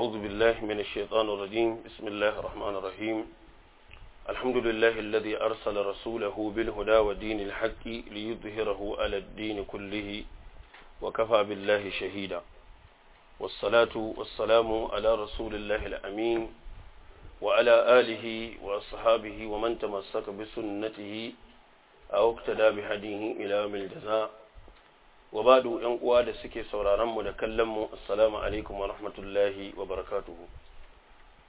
أعوذ بالله من الشيطان الرجيم. بسم الله الرحمن الرحيم. الحمد لله الذي أرسل رسوله بالهدى ودين الحق ليظهره على الدين كله وكفى بالله شهيدا. والصلاة والسلام على رسول الله الأمين وعلى آله وأصحابه ومن تمسك بسنته أو اقتدى بهديه إلى يوم الجزاء. Wa badu ‘yan uwa da suke sauraronmu da kallonmu assalamu alaikum wa rahmatullahi wa barakatuhu.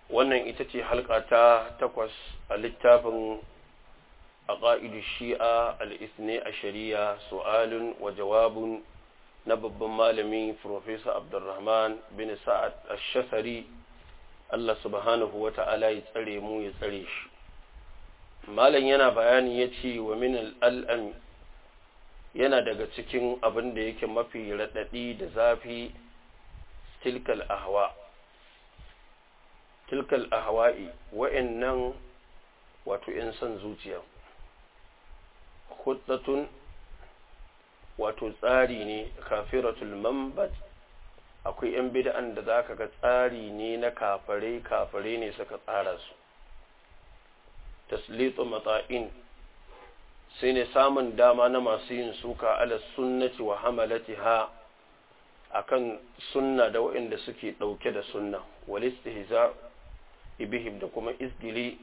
Wannan ita ce halka ta takwas a littafin a ƙa'idu shi'a al'isne a shari'a su'alun wa jawabun na babban malami Profesa Abdulrahman bin Sa'ad Ash-Shasari Allah subhanahu wa ta'ala ya tsare mu ya tsare shi. Malam yana bayani ya ce wa min al'al'ami yana daga cikin abin da yake mafi raɗaɗi da zafi tilkal ahwa. Tilkal ahwa'i wa'annan wato in son zuciya. Khuddatun wato tsari ne kafiratul mambat akwai yan bid'an da zaka ga tsari ne na kafare kafare ne suka tsara su. Taslitu mata'in sai ne samun dama na masu yin suka ala sunnati wa hamalatiha akan sunna da waɗanda suke ɗauke da sunna. Wal istihza bihim da kuma isgili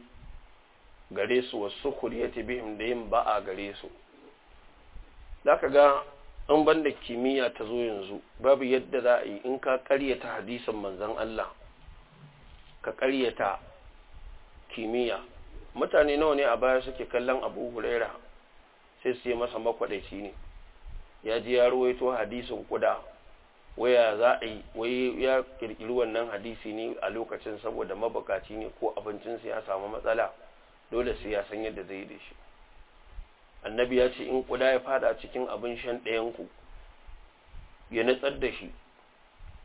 gare su wa sukhriyati bihim da yin ba'a gare su. Zaka ga an banda kimiyya ta zo yanzu babu yadda za a yi in ka ƙaryata hadisin manzon Allah ka ƙaryata kimiyya. Mutane nawa ne a baya suke kallon Abu Huraira? Sai su yi masa makwadaici ne. Ya ji ya ruwaito hadisin kuda waya za a yi wai ya kirkiri wannan hadisi ne a lokacin saboda mabukaci ne ko abincinsa ya samu matsala. Dole sai ya san yadda zai da shi. Annabi ya ce in kuda ya fada cikin abin shan ɗayanku ya natsar da shi.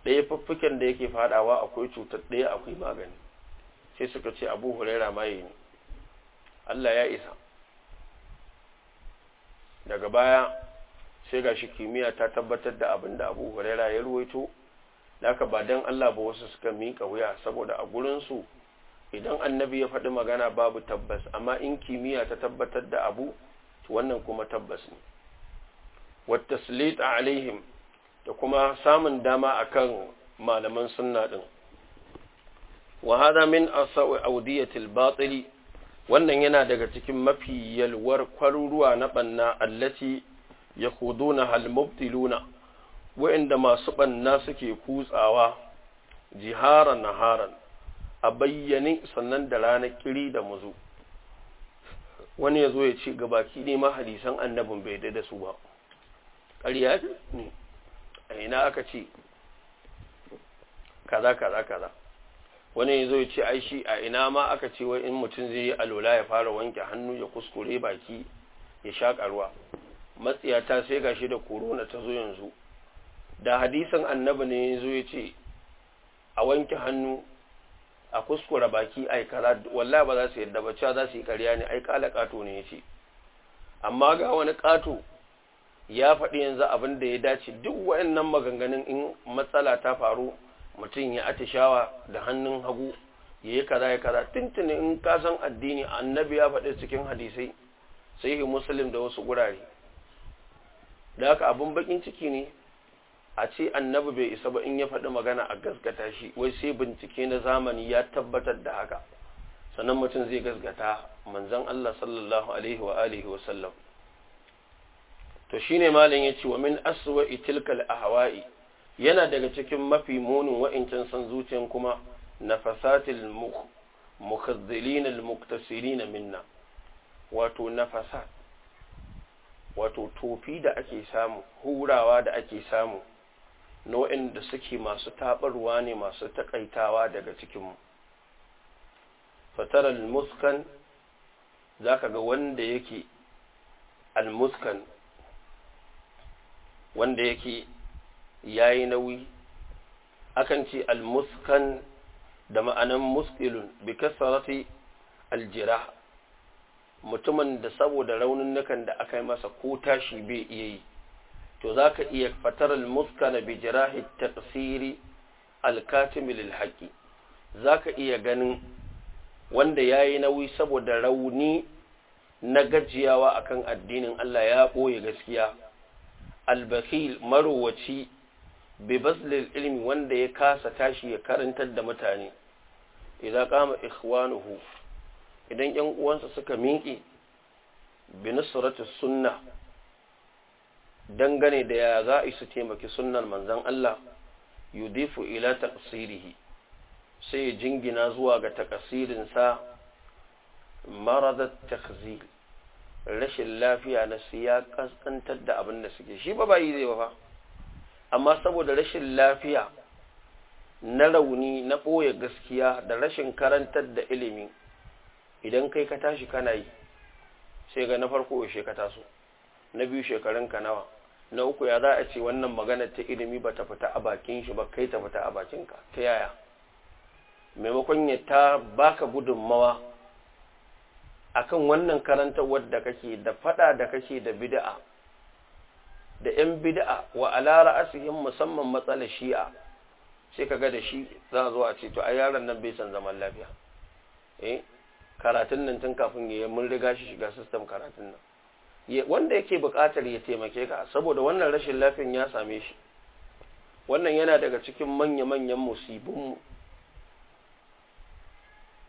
Ɗaya fuffuken da yake fadawa akwai cutar ɗaya akwai magani. Sai suka ce abu huraira maye ne. Allah ya isa. Daga baya sai ga shi kimiyya ta tabbatar da abin da abu huraira ya ruwaito da aka ba don Allah ba wasu suka miƙa wuya saboda a gurinsu idan annabi ya faɗi magana babu tabbas amma in kimiyya ta tabbatar da abu wannan kuma tabbas ne. Wata alaihim da kuma samun dama akan malaman sunna din wa hada min asawi audiyatil batili wannan yana daga cikin mafi yalwar kwaruruwa na ɓanna allati ya huduna halmubtiluna wa'inda masu ɓanna suke kutsawa jiharan naharan a bayyane sannan da ranar kiri da muzu. Wani ya zo ya ce gabaki ne ma hadisan annabin bai da su ba. Ƙarya ne? A ina aka ce? Kaza kaza kaza. Wani ya zo ya ce ai shi a ina ma aka ce wai in mutum zai yi alola ya fara wanke hannu ya kuskure baki ya ruwa matsiyata sai gashi da korona ta zo yanzu. Da hadisin annabi ne zo ya ce a wanke hannu a kuskura baki ai kaza wallahi ba za su yadda ba cewa za su yi ƙarya ne ai kala ƙato ne ya ce. Amma ga wani ƙato ya faɗi yanzu abin da ya dace. Duk waɗannan maganganun in matsala ta faru mutum ya atishawa da hannun hagu ya yi kaza ya kaza. Tuntuni in ka san addini annabi ya faɗi cikin hadisai sai muslim da wasu gurare. Da haka abin bakin ciki ne a ce annabi bai isa ba in ya faɗi magana a gaskata shi wai sai bincike na zamani ya tabbatar da haka. Sannan mutum zai gaskata manzon Allah sallallahu alaihi wa alihi wa sallam. To shine malam ya ce wa min aswa tilkal ahwa'i. Yana daga cikin mafi munin wa'incan san zuciyan kuma nafasatil mukhazzilin almuktasirin minna. Wato nafasat wato tofi da ake samu hurawa da ake samu nau'in da suke masu tabarwa ne masu takaitawa daga cikinmu fatar almuskan zaka ga wanda yake almuskan wanda yake ya yi nauyi. Akan ce almuskan da ma'anan muskilun bi kasarati aljira mutumin da saboda raunin da aka yi masa ko tashi bai iya yi. To za ka iya fatar almuskana bi jirahi taqsiri alkatimi lil haqqi zaka iya ganin wanda yayi nauyi saboda rauni na gajiyawa akan addinin Allah ya ɓoye gaskiya. Albakhil marowaci bi baslil ilmi wanda ya kasa tashi ya karantar da mutane. Idan kama ikhwanuhu idan ƴan uwansa suka miƙe bi nusratis sunna dangane da ya za a su taimaki sunnar manzon Allah yudifu ila taqsirihi sai jingina zuwa ga takasirin sa maradat takhzil rashin lafiya na su ya kaskantar da abin da suke. Shi ba bayi zai ba fa. Amma saboda rashin lafiya na rauni na ɓoye gaskiya da rashin karantar da ilimi idan kai ka tashi kana yi sai ga na farko yaushe ka taso na biyu shekarun ka nawa na uku ya za a ce wannan magana ta ilimi ba ta fita a bakin shi ba kai ta fita a bakinka ta yaya? Maimakon ya ta baka gudunmawa akan wannan karantarwar da kake da fada da kake da bid'a da yan bid'a wa ala ra'asihim musamman matsalar shi'a sai kaga da shi za a zo a ce to ai yaron nan bai san zaman lafiya. Eh karatun nan tun kafin ya mun riga shi shiga system karatun nan. Wanda yake buƙatar ya taimake ka saboda wannan rashin lafiyan ya same shi. Wannan yana daga cikin manya-manyan musibinmu.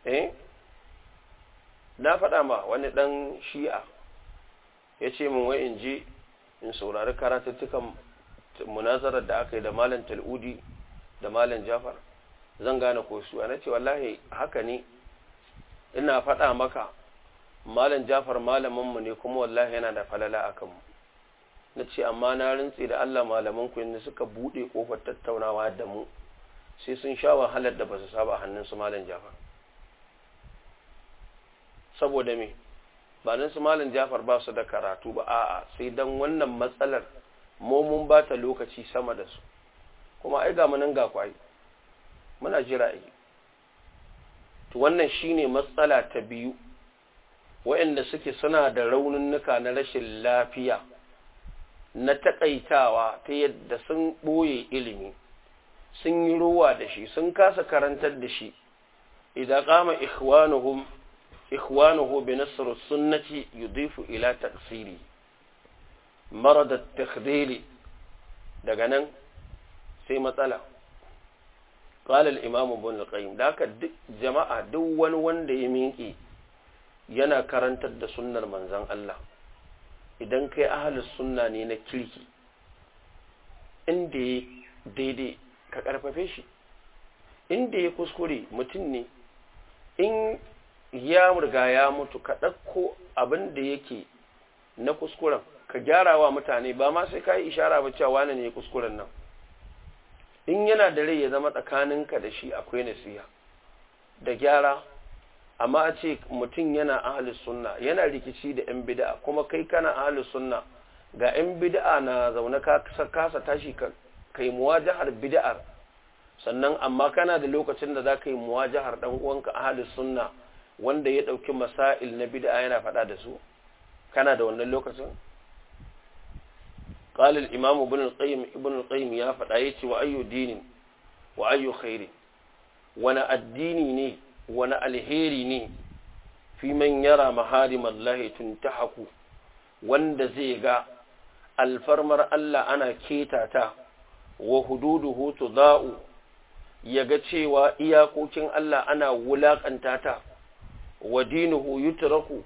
Eh na faɗa ma wani ɗan shi'a ya ce min wai in je in saurari karatuttukan munazarar da aka yi da malam tal'udi da malam jafar zan gane ko su. Na ce wallahi haka ne. Ina faɗa maka malam jafar malaminmu ne kuma wallahi yana da falala a kanmu. Na ce amma na rintse da allah malamanku yadda suka buɗe ƙofar tattaunawa da mu sai sun sha wahalar da ba su saba hannunsu malam jafar. Saboda me? Ba nan su malam jafar ba su da karatu ba a'a sai dan wannan matsalar mun ba ta lokaci sama da su. Kuma ai ga nan ga kwai muna jira ai. To wannan shine matsala ta biyu waɗanda suke suna da rauninnuka na rashin lafiya na takaitawa ta yadda sun ɓoye ilimi sun yi ruwa da shi sun kasa karantar da shi. Idan kama ikhwanuhum ila taqsiri marad at-takhdhil daga nan sai matsala qala al-imam ibn al-qayyim daka jama'a duk wani wanda ya minki yana karantar da sunnar manzon Allah idan kai ahlus sunna ne na kirki inda ya daidai ka karfafe shi inda ya kuskure mutum ne ya riga ya mutu ka ɗauko abin da yake na kuskuren ka gyara wa mutane ba ma sai ka yi ishara ba cewa wani ne kuskuren nan. In yana da rai ya zama tsakaninka da shi akwai nasiha da gyara amma a ce mutum yana ahalus sunna yana rikici da yan bid'a kuma kai kana ahalus sunna ga yan bid'a na zaune ka kasa tashi ka kai muwajahar bid'ar. Sannan amma kana da lokacin da za ka yi muwajahar dan uwanka ahalus sunna wanda ya ɗauki masail na bid'a yana faɗa da su kana da wannan lokacin قال الإمام ابن القيم ابن القيم يا فدايتي وأي دين وأي خير وانا الديني ني وانا الهيري ني في من يرى محارم الله تنتحك wanda zai ga alfarmar Allah ana ketata wa hududuhu tudau ya ga cewa iyakokin Allah ana wulakanta ta Wa dinuhu yutraku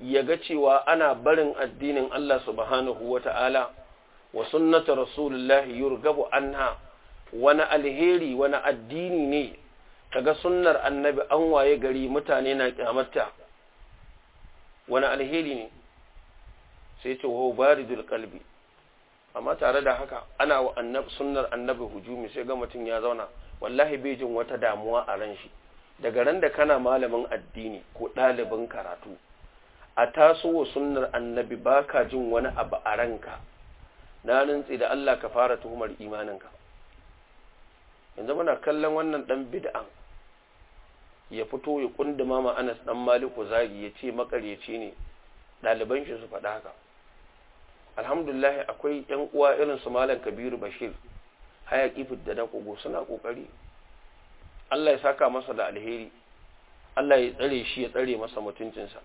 ya ga cewa ana barin addinin Allah subhanahu wata'ala wa sunnata rasulullahi yurgabu anha wani alheri wani addini ne kaga sunnar annabi an waye gari mutane na kyamata wani alheri ne? Sai ce wa baridul qalbi. Amma tare da haka ana wa sunnar annabi hujumi sai ga mutum ya zauna wallahi bai jin wata damuwa a ran shi. Daga ran da kana malamin addini ko ɗalibin karatu a taso wa sunnar annabi baka jin wani abu a ranka. Na rantsi da Allah ka fara tuhumar imaninka. Yanzu muna kallon wannan dan bid'an ya fito ya kunduma ma Anas dan Maliku zagi ya ce makaryaci ne ɗaliban shi su faɗa haka. Alhamdulillah akwai yan uwa irin su malam Kabiru Bashir hayaki fidda na kogo suna ƙoƙari Allah ya saka masa da alheri. Allah ya tsare shi ya tsare masa mutuncinsa.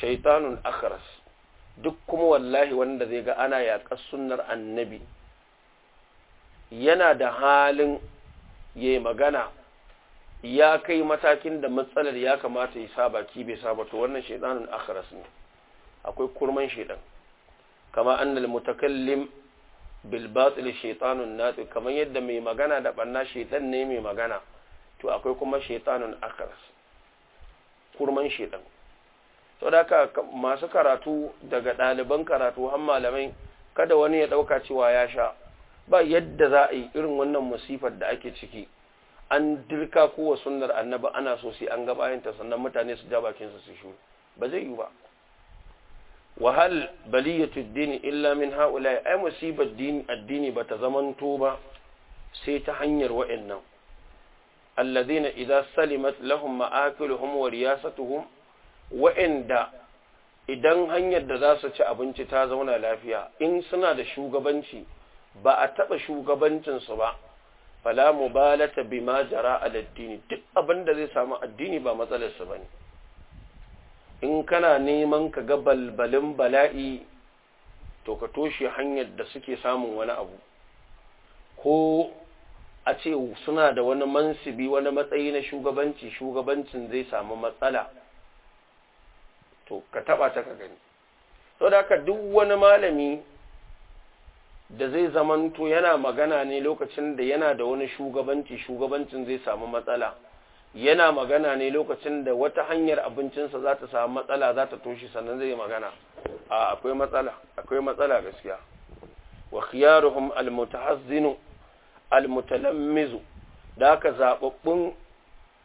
Shaitanun akhras duk kuma wallahi wanda zai ga ana yaƙar sunnar annabi yana da halin ya magana ya kai matakin da matsalar ya kamata ya saba ki bai saba to wannan shaitanun akhras ne. Akwai kurman shaitan. Kama annal mutakallim bil batil shaitanun nati kamar yadda mai magana da banna shaitan ne mai magana to akwai kuma shaitanun akhras kurman shaitan. To da masu karatu daga ɗaliban karatu har malamai kada wani ya ɗauka cewa ya sha. Ba yadda za a yi irin wannan musifar da ake ciki. An dirka kowa sunnar annabi ana so sai an ga bayanta sannan mutane su ja bakin su shu ba zai yi ba. Wahal baliyatu dini illa min haula ai musibar dini addini bata zamanto ba sai ta hanyar wa'annan. Alladhina idza salimat lahum ma'akiluhum wa riyasatuhum wa'anda idan hanyar da za su ci abinci ta zauna lafiya in suna da shugabanci ba a taɓa shugabancinsu ba fala mubalata bima jara al addini duk abin da zai samu addini ba matsalarsu ba ne. In kana neman ka ga balbalin bala'i to ka toshe hanyar da suke samun wani abu. Ko a ce suna da wani mansibi wani matsayi na shugabanci shugabancin zai samu matsala to ka taba ta ka gani. To da haka duk wani malami da zai zamanto yana magana ne lokacin da yana da wani shugabanci shugabancin zai samu matsala. Yana magana ne lokacin da wata hanyar abincinsa za ta samu matsala za ta toshe sannan zai magana. A akwai matsala akwai matsala gaskiya. Wa khiyaruhum almutahazzinu almutalammizu. Da haka zababbun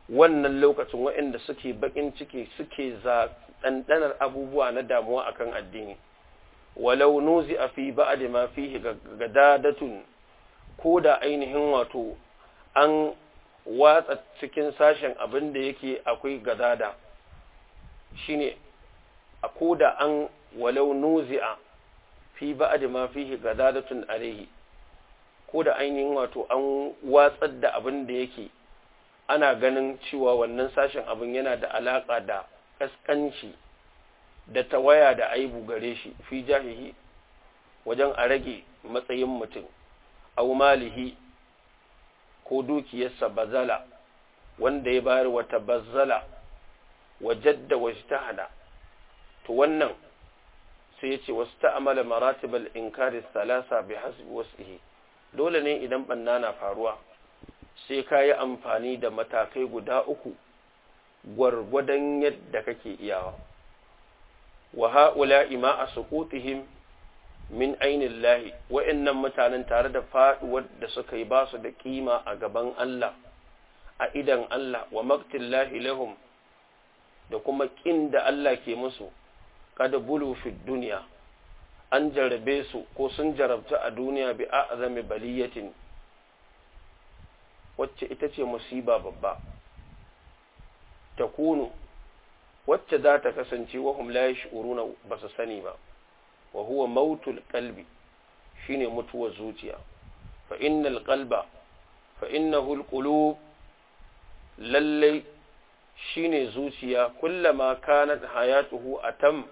wannan lokacin waɗanda suke bakin ciki suke za ɗanɗanar abubuwa na damuwa akan addini. Walau nuzi a fi ma fihi gadadatun ko da ainihin wato an watsa cikin sashen abin da yake akwai gadada. Shine a ko da an walau nuzi a fi ba'ad ma fihi gadadatun alaihi ko da ainihin wato an watsar da abin da yake ana ganin cewa wannan sashen abin yana da alaka da kaskanci da tawaya da aibu gare shi fi jahihi wajen a rage matsayin mutum au malihi ko dukiyarsa bazala wanda ya bayar wata bazala wajadda wajtahada to wannan sai ya ce wasu ta'amala maratibal inkari salasa bi hasbi wasihi. Dole ne idan banna na faruwa sai ka yi amfani da matakai guda uku gwargwadon yadda kake iyawa. Wa ha'ula'i ma a suƙutihim min ainihin lahi wa'yannan mutanen tare da faɗuwar da suka yi ba su da ƙima a gaban Allah a idan Allah wa maktin lahi lahum da kuma ƙin da Allah ke musu kada bulu fi duniya an jarabe su ko sun jarabta a duniya bi a azami baliyatin wacce ita ce musiba babba. Ta kunu wacce za ta kasance wahum la yash'uruna ba su sani ba. Wa huwa mautul qalbi shine mutuwar zuciya. Fa innal qalba fa innahu alqulub lalle shine zuciya. Kullama kanat hayatuhu atam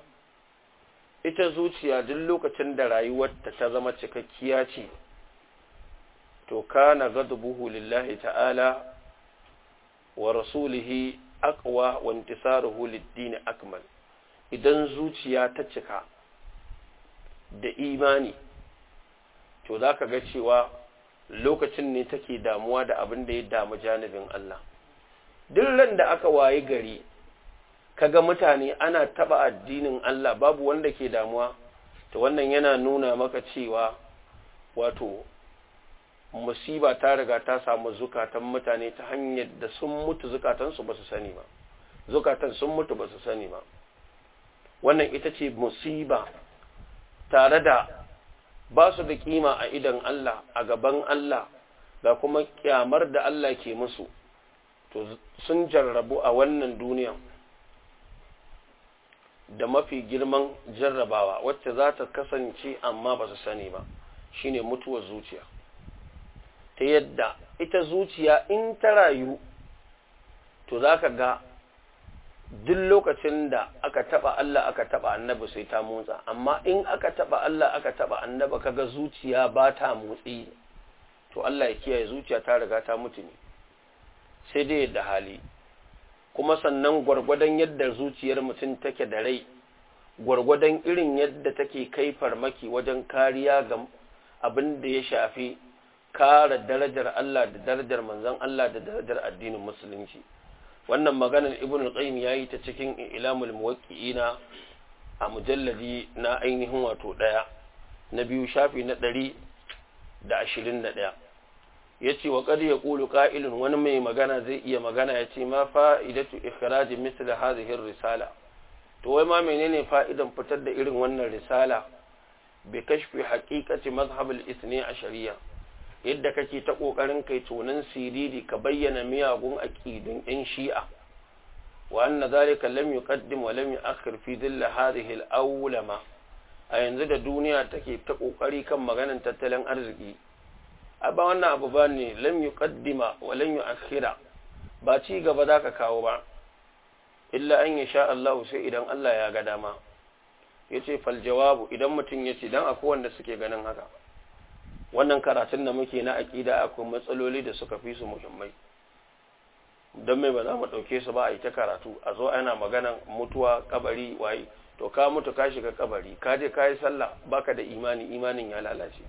ita zuciya duk lokacin da rayuwarta ta zama cikakkiya ce to kana ghadabuhu lillahi ta'ala wa rasulihi aqwa wa intisaruhu lid-din akmal. Idan zuciya ta cika da imani. To zaka ga cewa lokacin ne take damuwa da abin da ya damu janibin Allah. Duk ran da aka waye gari kaga mutane ana taba addinin Allah babu wanda ke damuwa to wannan yana nuna maka cewa wato musiba ta riga ta samu zukatan mutane ta hanyar da sun mutu zukatansu ba su sani ba. Zukatan sun mutu ba su sani ba. Wannan ita ce musiba tare da ba su da kima a idan Allah a gaban Allah ga kuma kyamar da Allah ke musu to sun jarrabu a wannan duniya da mafi girman jarrabawa wacce za ta kasance amma ba su sani ba shine mutuwar zuciya. Ta yadda ita zuciya in ta rayu to za ka ga duk lokacin da aka taba Allah aka taba annabi sai ta motsa. Amma in aka taba Allah aka taba annabi kaga zuciya ba ta motsi. To Allah ya kiyaye zuciya ta riga ta mutu ne. Sai dai yadda hali. Kuma sannan gwargwadon yadda zuciyar mutum take da rai gwargwadon irin yadda take kai farmaki wajen kariya ga abin da ya shafi kare darajar Allah da darajar manzon Allah da darajar addinin musulunci. Wannan maganar ibn al-qayyim yayi ta cikin ilamul muwaqqi'ina a mujalladi na ainihin wato ɗaya na biyu shafi na ɗari da ashirin da ɗaya. Ya ce wa ƙar ya ƙulu ƙa'ilun wani mai magana zai iya magana ya ce ma fa'idatu ikhrajin misal hazihin risala to wai ma menene fa'idan fitar da irin wannan risala bi kashfi haqiqati mazhabul isni a shari'a yadda kake ta ƙoƙarin kai tonan siriri ka bayyana miyagun aqidun yan shi'a. Wa anna zalika lam yuqaddim wa lam yu'akhir fi dhill hadhihi al-awlama. A yanzu da duniya take ta ƙoƙari kan maganan tattalin arziki. A ba wannan abu ba ne lam yuqaddima wa lam yu'akhira ba ci gaba zaka kawo ba. Illa an yasha Allah sai idan Allah ya ga dama. Yace fal jawabu idan mutum ya ce dan akwai wanda suke ganin haka. Wannan karatun da muke na aqida akwai matsaloli da suka fi su muhimmai. Don mai ba za mu ɗauke su ba a yi ta karatu a zo ana maganan mutuwa kabari waye. To ka mutu ka shiga kabari ka je ka yi sallah baka da imani imanin ya lalace.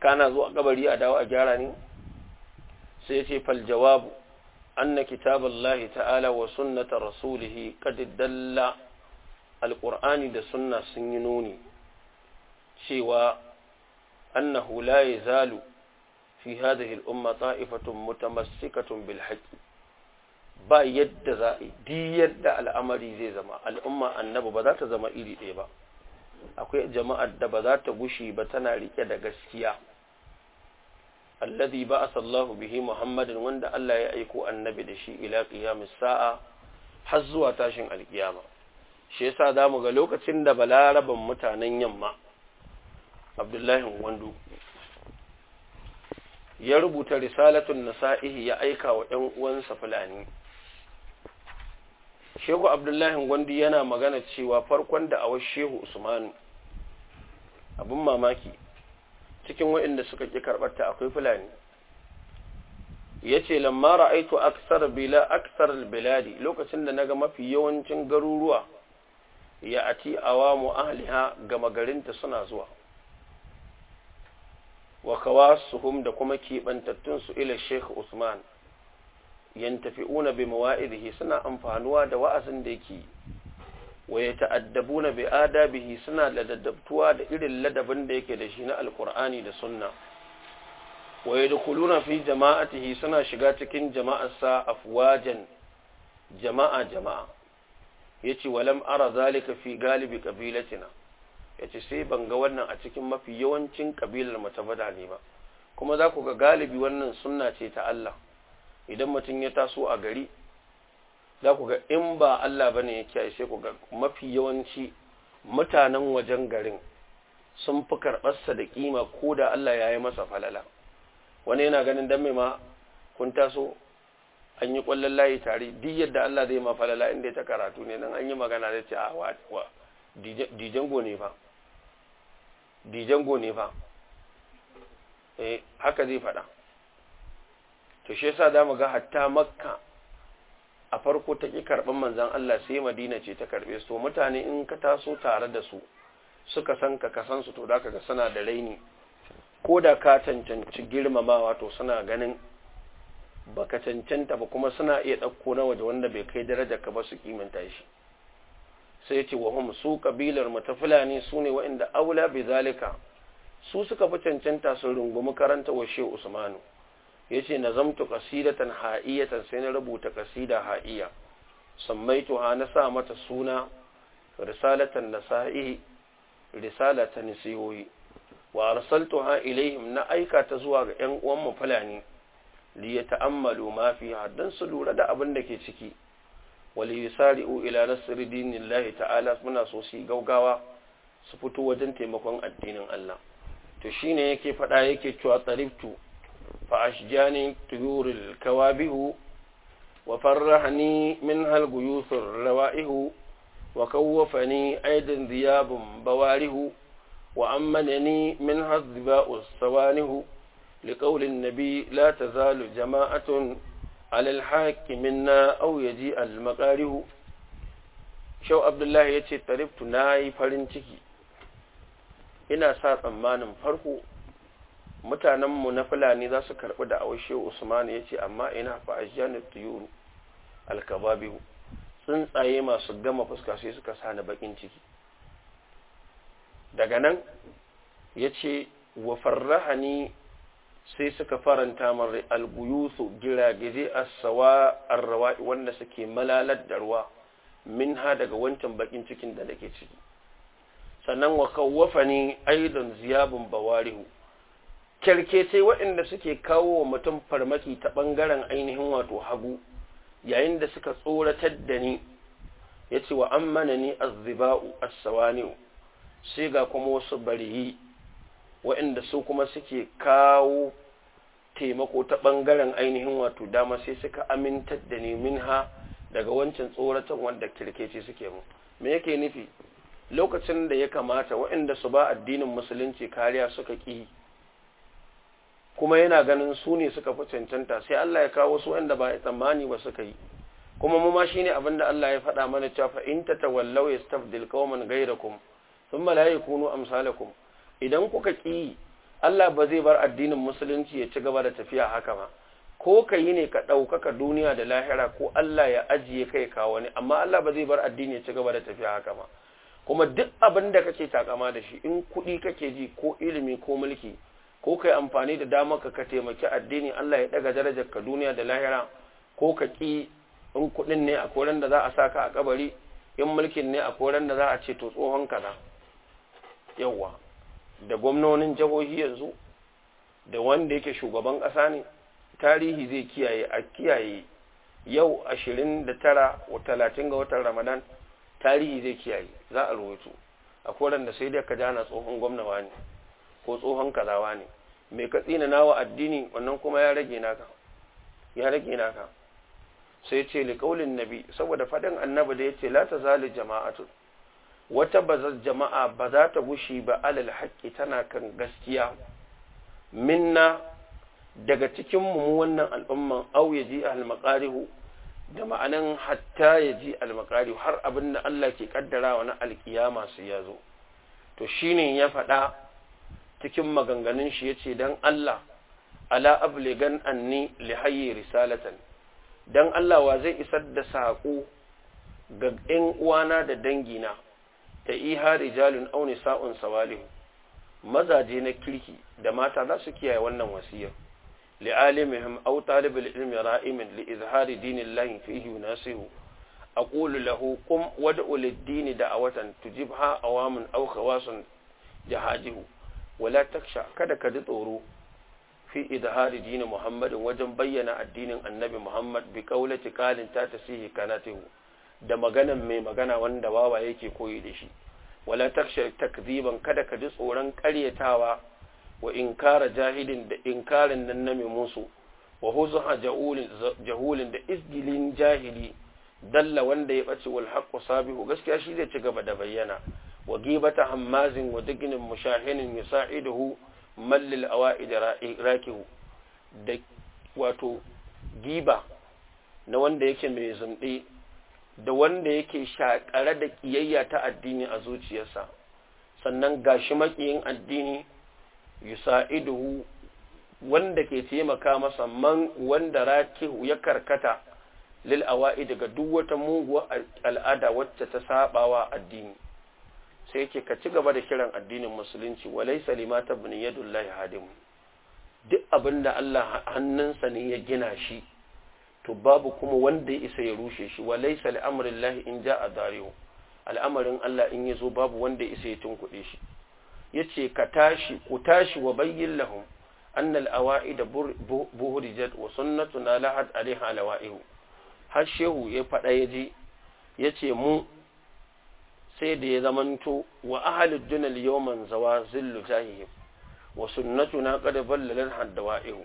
Kana zo a kabari a dawo a gyara ne sai ce fal jawabu anna kitaballahi ta'ala wa sunnata rasulihi qad dalla. Alqur'ani da sunna sun yi nuni cewa annahu la yazalu fi hadhihi al-umma ta'ifatun mutamassikatun ba yadda za a di yadda al'amari zai zama al'umma annabi ba za ta zama iri ɗaya ba akwai jama'ar da ba za ta gushi ba tana riƙe da gaskiya alladhi ba'atha Allah bihi Muhammadin wanda Allah ya aiko annabi da shi ila qiyamis sa'a har zuwa tashin alkiyama shi yasa za mu ga lokacin da balaraban mutanen yamma Abdullahi Wandu ya rubuta risalatun nasa'ihi ya aika wa ‘yan uwansa fulani. Shehu Abdullahi Gwandi yana magana cewa farkon da awar Shehu Usmanu, abin mamaki, cikin waɗanda suka ƙi karɓarta akwai fulani. Ya ce, lamma ra'aitu aksar bila aksar biladi lokacin da na ga mafi yawancin garuruwa ya ati awamu ahliha gama garinta suna zuwa. Wa kawasuhum da kuma keɓantattun su ila Sheikh Usman. Yantafi'una bi mawa'idihi suna amfanuwa da wa'azin da yake wa yata'addabuna bi adabihi suna ladabtuwa da irin ladabin da yake da shi na alqur'ani da sunna. Wa yadkhuluna fi jama'atihi suna shiga cikin jama'arsa afwajan jama'a jama'a ya ce walam ara zalika fi galibi qabilatina. Ya ce sai ban ga wannan a cikin mafi yawancin kabilar mata ne ba. Kuma za ku ga galibi wannan sunna ce ta Allah. Idan mutum ya taso a gari za ku ga in ba Allah ba ne ya kiyaye sai ku ga mafi yawanci mutanen wajen garin sun fi karɓarsa da ƙima ko da Allah ya yi masa falala. Wani yana ganin dan mai ma kun taso an yi ƙwallon layi tare duk yadda Allah zai ma falala inda ta karatu ne nan an yi magana da ce a wa dijango ne fa. Dijango ne fa. Eh haka zai faɗa. To shi yasa za mu ga hatta makka a farko ta ki karɓar manzon Allah sai madina ce ta karɓe su. To mutane in ka taso tare da su suka san ka kasan su to zaka ga suna da raini. Ko da ka cancanci girmamawa to suna ganin baka cancanta ba kuma suna iya ɗauko na waje wanda bai kai darajar ka ba su kimanta shi. Sai ce wa hum su kabilar ta fulani su ne wa'inda aula bi zalika. Su suka fi cancanta su rungumi karanta wa shehu usmanu. Ya ce na zamtu kasidatan ha'iyatan sai na rubuta kasida ha'iya. Sammaitu ha na sa mata suna risalatan nasa'ihi risalatan nasihohi. Wa arsaltu ha ilaihim na aika ta zuwa ga ƴan uwan mu fulani. Li yata'ammalu ma fiha dan su lura da abin da ke ciki. wali yusari'u ila nasri dinillahi ta'ala muna so su gaugawa su fito wajen taimakon addinin Allah to shine yake faɗa yake cewa tsariftu fa ashjani tuyurul kawabihu wa farrahani min hal guyusur rawaihu wa kawwafani aidan diyabun bawarihu wa ammanani min hadhiba'us sawanihu لقول النبي لا تزال جماعة على الحق منا أو يجيء المقاره شو عبد الله يتي طربت ناي farin ciki ina sa tsammanin farko mutanenmu na fulani za su karɓi da aushe usman ya ce amma ina fa ajiyar tuyuru alkababihu tsuntsaye masu gama fuska sai suka sani bakin ciki daga nan ya ce wa farrahani sai suka faranta min rai. Alguyusu giragije as-sawa arrawa wanda suke malalar da ruwa minha daga wancan bakin cikin da nake ciki. Sannan wa kawwafani aidan ziyabun bawarihu. Kyarkece waɗanda suke kawo wa mutum farmaki ta ɓangaren ainihin wato hagu yayin da suka tsoratar da ni. Ya ce wa an mana ni azziba'u as-sawani'u sai ga kuma wasu bariyi waɗanda su kuma suke kawo taimako ta ɓangaren ainihin wato dama sai suka amintar da ni minha daga wancan tsoratan wanda kirkeci suke mu me yake nufi? Lokacin da ya kamata waɗanda su ba addinin musulunci kariya suka ƙi kuma yana ganin su ne suka fi cancanta sai Allah ya kawo su wanda ba ya tsammani ba suka yi. Kuma mu ma shine abin da Allah ya faɗa mana cewa fa in tatawallaw yastabdil qauman ghayrakum thumma la yakunu amsalakum. Idan kuka ƙi Allah ba zai bar addinin musulunci ya ci gaba da tafiya haka ba. Ko ka yi ne ka ɗaukaka duniya da lahira ko Allah ya ajiye kai kawo ne amma Allah ba zai bar addini ya ci gaba da tafiya haka ba. Kuma duk abin da kake takama da shi in kuɗi kake ji ko ilimi ko mulki ko kai amfani da damar ka ka taimaki addini Allah ya daga darajar ka duniya da lahira ko ka ki in kuɗin ne a koran da za a saka a kabari in mulkin ne a koran da za a ce to tsohon kaza yawa da gwamnonin jihohi yanzu da wanda yake shugaban ƙasa ne tarihi zai kiyaye a kiyaye yau ashirin da tara wa talatin ga watan ramadan tarihi zai kiyaye za a rubutu. A koran da sai dai ka jana tsohon gwamnawa ne ko tsohon kazawa ne. Mai katsina nawa addini wannan kuma ya rage naka ya rage naka. Sai ce li qaulin nabi saboda faɗin annabi da ya ce la tazalu jama'atu wata bazar jama'a ba za ta gushi ba alal haqqi tana kan gaskiya. Minna daga cikin mu wannan al'umman au yaji al maqarihu da ma'anan hatta yaji al maqarihu har abin da Allah ke kaddarawa na alkiyama su ya zo to shine ya faɗa cikin maganganun shi ya ce don Allah ala abligan anni li hayyi risalatan. Don Allah wa zai isar da saƙo ga ‘yan uwana da dangina? Ta iha rijalun auni sa'un sawalihu mazaje na kirki da mata za su kiyaye wannan wasiyar li'alimihim aw talibul ilmi ra'imin li izhari dinillahi fihi yunasihu aqulu lahu qum wad'u lid-din da'awatan tujibha awamun aw khawasun jahajihu. Wala taksha kada ka ji tsoro fi idhari dini muhammadin wajen bayyana addinin annabi muhammad bi kaulati kalin ta tasihi kanatihu. da maganan mai magana wanda wawa yake koyi da shi. Wala takshar takziban kada ka ji tsoron karyatawa wa inkara jahilin da inkarin nan na mai musu. Wa huzuha jahulin da isgilin jahili dalla wanda ya ɓace wal haqqu sabihu gaskiya shi zai ci gaba da bayyana. Wa gibata hammazin wa dignin mushahinin yusa'iduhu mallil awa'id rakihu. Da wato giba na wanda yake mai zumbi da wanda yake shakare da ƙiyayya ta addini a zuciyarsa. Sannan gashi maƙiyin addini yusa'iduhu wanda ke taimaka masa man wanda rakihu ya karkata lil awa'i daga duk wata muguwar al'ada wacce ta sabawa addini. Sai yake ka ci gaba da kiran addinin musulunci walai salimata bin hadim duk abin da Allah hannunsa ne ya gina shi to babu kuma wanda ya isa ya rushe shi wa laysa lahi in ja'a dariyo al'amarin Allah in ya zo babu wanda ya isa ya tunkuɗe shi. Yace ka tashi ku tashi wa bayyin lahum anna al-awa'id wa sunnatuna lahat alaiha lawa'ihu. Har shehu ya faɗa yaji ya ce mu sai da ya zamanto wa ahalud dunal yawman zawa zillu jahihim wa sunnatuna qad ballalat haddawa'ihu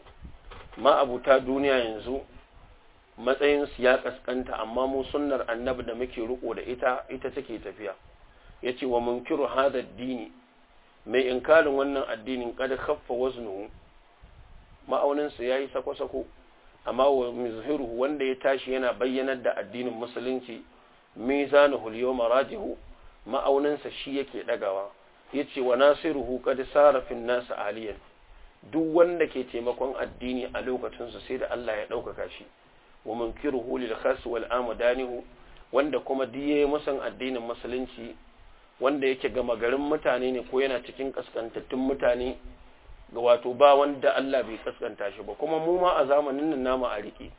ma abuta duniya yanzu matsayin su ya kaskanta amma mu sunnar annabi da muke riko da ita ita take tafiya. Yace wa munkiru hadha ad-dini mai inkarin wannan addinin kada khaffa waznuhu ma'aunin sa yayi sako-sako amma wa mizhiruhu wanda ya tashi yana bayyanar da addinin musulunci mizanuhu al-yawma rajihu ma'aunin sa shi yake dagawa. Yace wa nasiruhu qad sara fi nas aliyan duk wanda ke taimakon addini a lokacin sa sai da Allah ya ɗaukaka shi. Wa munkiruhu lil khas wal amadanihu wanda kuma diye musan addinin musulunci wanda yake gama garin mutane ne ko yana cikin kaskantattun mutane ga wato ba wanda Allah bai kaskanta shi ba. Kuma mu ma a zamanin nan namu a riƙe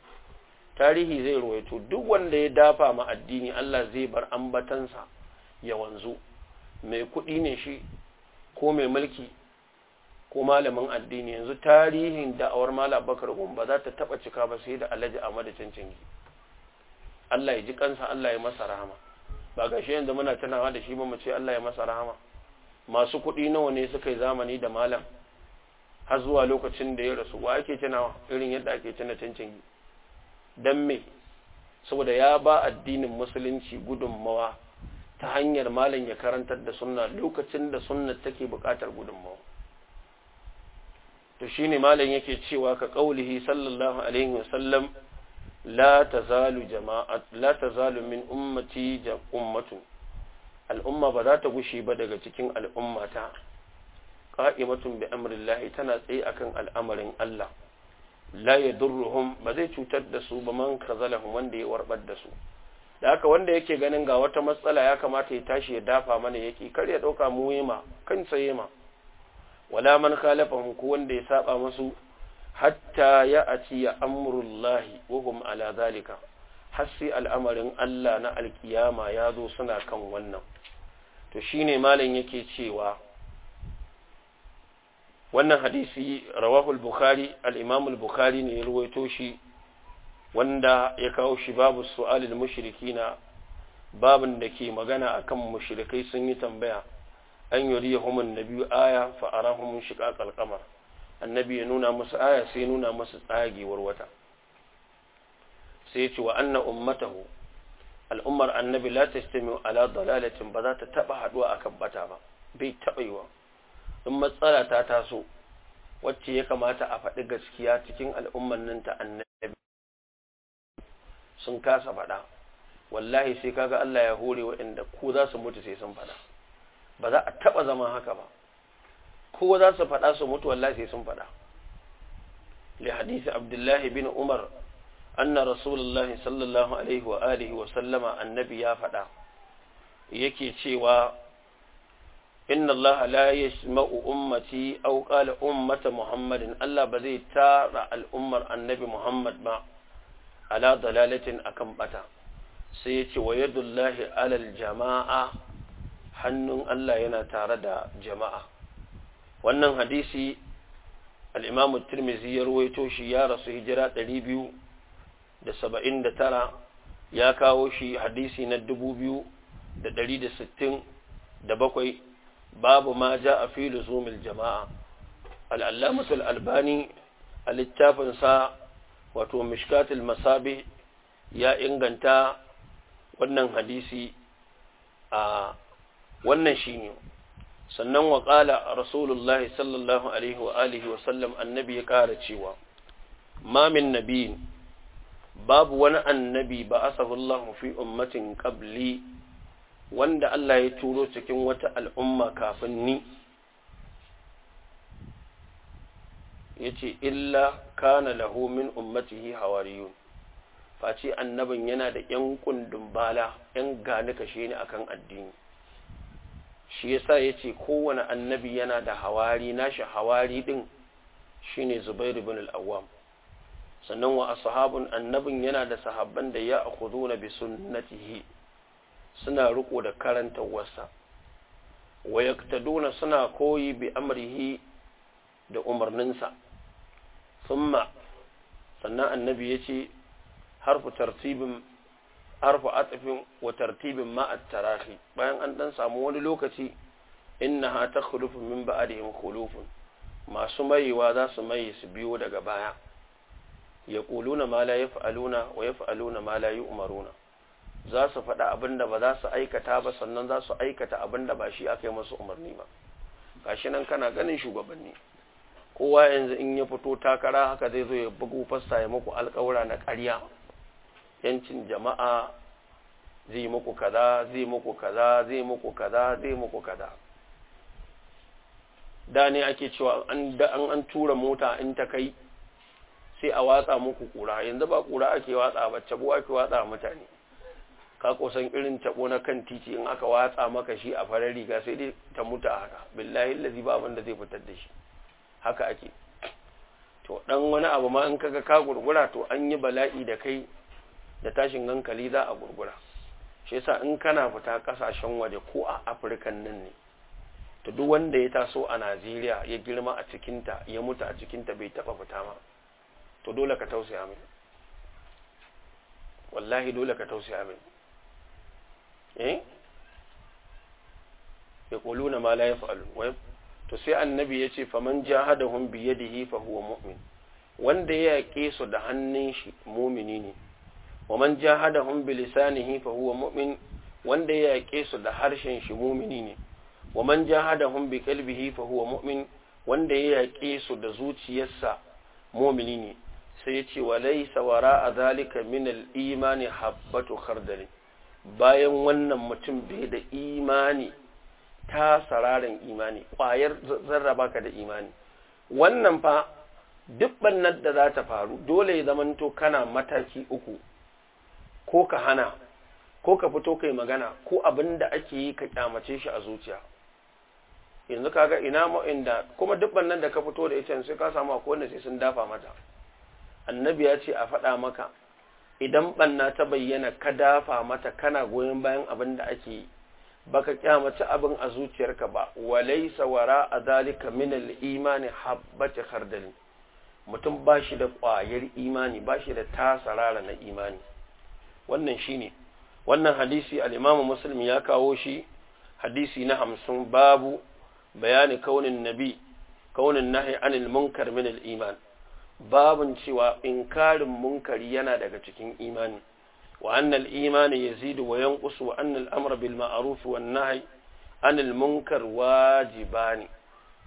tarihi zai ruwaito duk wanda ya dafa ma addini Allah zai bar ambatansa ya wanzu. Mai kuɗi ne shi ko mai mulki ko malamin addini yanzu tarihin da'awar malam bakar gun ba za ta taba cika ba sai da alhaji Ahmad Cancangi. Allah ya ji kansa Allah ya masa rahama. Ba ga shi yanzu muna tunawa da shi ba mu ce Allah ya masa rahama. Masu kuɗi nawa ne suka yi zamani da malam har zuwa lokacin da ya rasu? Wa ake tunawa? Irin yadda ake tuna Cancangi. Dan me? Saboda ya ba addinin musulunci gudunmawa ta hanyar malam ya karantar da sunna lokacin da sunna take buƙatar gudunmawa. To shine malam yake cewa ka kaulihi sallallahu alaihi wasallam la tazalu jama'at la tazalu min ummati ummatu al'umma ba za ta gushe ba daga cikin al'ummata. Qa'imatun bi amrillahi tana tsaye akan al'amarin Allah. La yadurruhum ba zai cutar da su ba man kazalahum wanda ya warbar da su. Da haka wanda yake ganin ga wata matsala ya kamata ya tashi ya dafa mana yake kar ya ɗauka mu yema kan sayema wala man khalafahum ko wanda ya saba musu hatta ya ati ya amrullahi wa hum ala zalika. Har sai al'amarin Allah na alkiyama ya zo suna kan wannan. To shine malam yake cewa wannan hadisi rawahu al-bukhari al-imam al-bukhari ne ya ruwaito shi wanda ya kawo shi babu su'alil mushrikina babin da ke magana akan mushrikai sun yi tambaya. An yuriyahum annabi aya fa arahum shiqaqal qamar. Annabi ya nuna musu aya sai nuna musu tsagewar wata. Sai ce wa anna ummatahu al'ummar annabi la tastami'u ala dalalatin ba za ta taba haɗuwa akan bata ba. Bai taba yiwa in matsala ta taso wacce ya kamata a faɗi gaskiya cikin al'umman nan ta annabi sun kasa faɗa. Wallahi sai kaga Allah ya hore waɗanda ko za su mutu sai sun faɗa. Ba za a taɓa zama haka ba. Ko za su faɗa su mutu wallahi sun faɗa. Li hadisi abdullahi bin umar anna rasulullahi sallallahu alaihi wa alihi wa sallama annabi ya faɗa. Yake cewa inna allaha la yasma'u ummati aw qala ummata muhammadin. Allah ba zai tara al'ummar annabi muhammad ba ala dalalatin akan bata sai ya ce wa yadullahi alal jama'a hannun Allah yana tare da jama'a. Wannan hadisi al'imamu tirmizi ya ruwaito shi ya rasu hijira ɗari biyu da saba'in da tara ya kawo shi hadisi na dubu biyu da ɗari da sittin da bakwai. Babu ma ja a fi luzumil jama'a. Al'allamatul albani a littafinsa wato mishkatul masabi ya inganta wannan hadisi a wannan shi ne. Sannan wa ƙala rasulullahi sallallahu alaihi wa alihi wa sallam annabi ya ƙara cewa ma min nabiyin babu wani annabi ba asahullahu fi ummatin qabli wanda Allah ya turo cikin wata al'umma kafin ni. Yace illa kana lahu min ummatihi hawariyun. Face annabin yana da ‘yan kundin bala, ‘yan gani kashe ni akan addini. Shi yasa ya ce kowane annabi yana da hawari, nashi hawari ɗin shi ne Zubairu bin al'awam. Sannan wa ashabun annabin yana da sahabban da ya akuzo na bi sunnatihi suna riko da karanta wasa. Wa yaktaduna suna koyi bi amrihi da umarninsa. Summa, sannan annabi ya ce, harfu tartibin harfu atafin wa tartibin ma at-tarahi. Bayan an dan samu wani lokaci innaha takhlufu min ba'dihim khulufun. Masu mayewa za su maye su biyo daga baya. Ya ƙuluna ma la yaf'aluna wa yaf'aluna ma la yu'maruna. Za su faɗa abin da ba za su aikata ba sannan za su aikata abin da ba shi aka yi masu umarni ba. Gashi nan kana ganin shugabanni. Kowa yanzu in ya fito takara haka zai zo ya bugu fasta ya muku alƙawura na ƙarya. Yancin jama'a zai muku kaza zai muku kaza zai muku kaza zai muku kaza. Da ne ake cewa an an tura mota in ta kai sai a watsa muku kura. Yanzu ba kura ake watsa ba cabo ake watsa mutane. Ka kosan irin tabo na kan titi in aka watsa maka shi a farar riga sai dai ta mutu a haka. Billahi allazi ba abin da zai fitar da shi. Haka ake. To dan wani abu ma in kaga ka gurgura to an yi bala'i da kai da tashin hankali za a gurgura. Shi yasa in kana fita ƙasashen waje ko a afirkan nan ne to duk wanda ya taso a Najeriya ya girma a cikinta ya mutu a cikinta bai taba fita ma to dole ka tausaya mai. Wallahi dole ka tausaya mai. Eh? Ya kuluna ma la yaf'alu. To sai annabi ya ce faman jahadahum bi yadihi fa huwa mu'min. Wanda ya yake su da hannun shi mu'mini ne. Wa man jahadahum bi lisanihi fa huwa mu'min wanda ya yake su da harshen shi mu'mini ne wa man jahadahum bi qalbihi fa huwa mu'min wanda ya yake su da zuciyarsa mu'mini ne sai ya ce wa laysa wara'a zalika min al-imani habbatu khardal bayan wannan mutum bai da imani ta sararin imani ƙwayar zarraba ka da imani wannan fa duk bannan da za ta faru dole ya zamanto kana mataki uku ko ka hana ko ka fito kai magana ko abin da ake yi ka kyamace shi a zuciya. Yanzu kaga ina inda kuma duk bannan da ka fito da ita sai ka samu akwai wanda sai sun dafa mata. Annabi ya ce a faɗa maka idan banna ta bayyana ka dafa mata kana goyon bayan abin da ake yi baka kyamaci abin a zuciyarka ba. Walaysa wara a zalika min al-imani habbati khardal mutum bashi da ƙwayar imani bashi da tasarara na imani. wannan shine. Wannan hadisi al-imamu muslim ya kawo shi hadisi na hamsin babu bayani kaunin nabi kaunin nahi anil munkar min al-iman. Babun cewa inkarin munkari yana daga cikin imani. Wa annal imani yazidu wa yanqusu wa annal amra bil ma'ruf wan nahi anil munkar wajibani.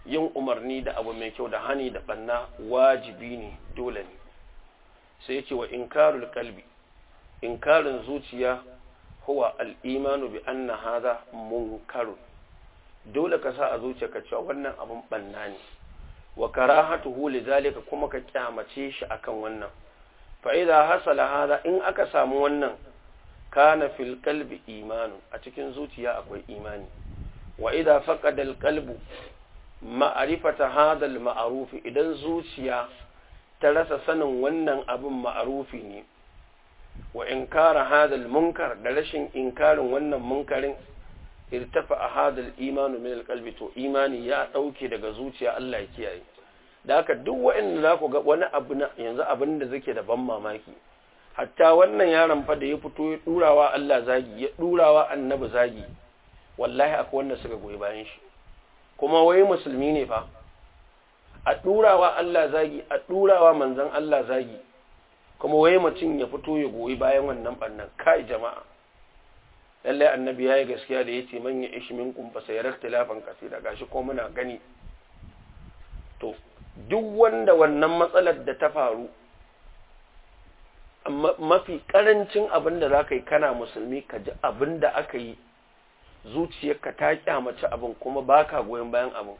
Yin umarni da abu mai kyau da hani da banna wajibi ne dole ne. Sai ya ce wa inkarul qalbi. Inkarin zuciya huwa al'imanu bi anna hadha munkarun. Dole ka sa a zuciyarka cewa wannan abun banna ne. Wa karahatuhu lidhalika kuma ka kyamace shi akan wannan. Fa'ida hasala hada in aka samu wannan kana fil kalbi imanu a cikin zuciya akwai imani. Wa idha faqada al qalbu ma'rifata ma'ruf idan zuciya ta rasa sanin wannan abin ma'rufi ne wa inkara hada al munkar da rashin inkarin wannan munkarin irtafa hada al imanu min al qalbi to imani ya ɗauke daga zuciya Allah ya kiyaye. Da haka duk waɗanda za ku ga wani abu na yanzu abin da zake da ban mamaki hatta wannan yaron fa da ya fito ya durawa Allah zagi ya durawa annabi zagi wallahi akwai wanda suka goyi bayan shi. Kuma wai musulmi ne fa a durawa Allah zagi a durawa manzon Allah zagi kuma wai mutum ya fito ya goyi bayan wannan bannan kai jama'a. Lallai annabi yayi gaskiya da ya ce man ya ishi minkum fa sayaraktilafan kasira. Gashi ko muna gani. To duk wanda wannan matsalar da ta faru mafi ƙarancin abin da za ka yi kana musulmi ka ji abin da aka yi zuciyarka ta kyamaci abin kuma ba ka goyon bayan abin.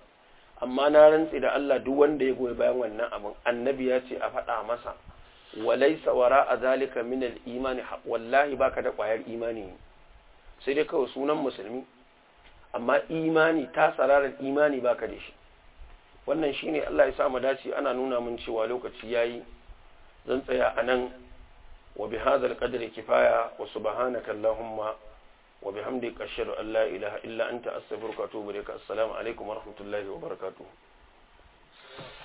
Amma na rantsi da Allah duk wanda ya goyi bayan wannan abin annabi ya ce a faɗa masa. Walaisa wara a zalika min al-imani wallahi baka da ƙwayar imani sai dai kawai sunan musulmi amma imani ta sararar imani baka da shi. Wannan shine Allah ya sa mu dace ana nuna mun cewa lokaci yayi zan tsaya a nan wa bi hadzal qadri kifaya wa subhanaka allahumma wa bihamdika ashhadu an la ilaha illa anta astaghfiruka wa atubu ilaik assalamu alaikum wa rahmatullahi wa barakatuh.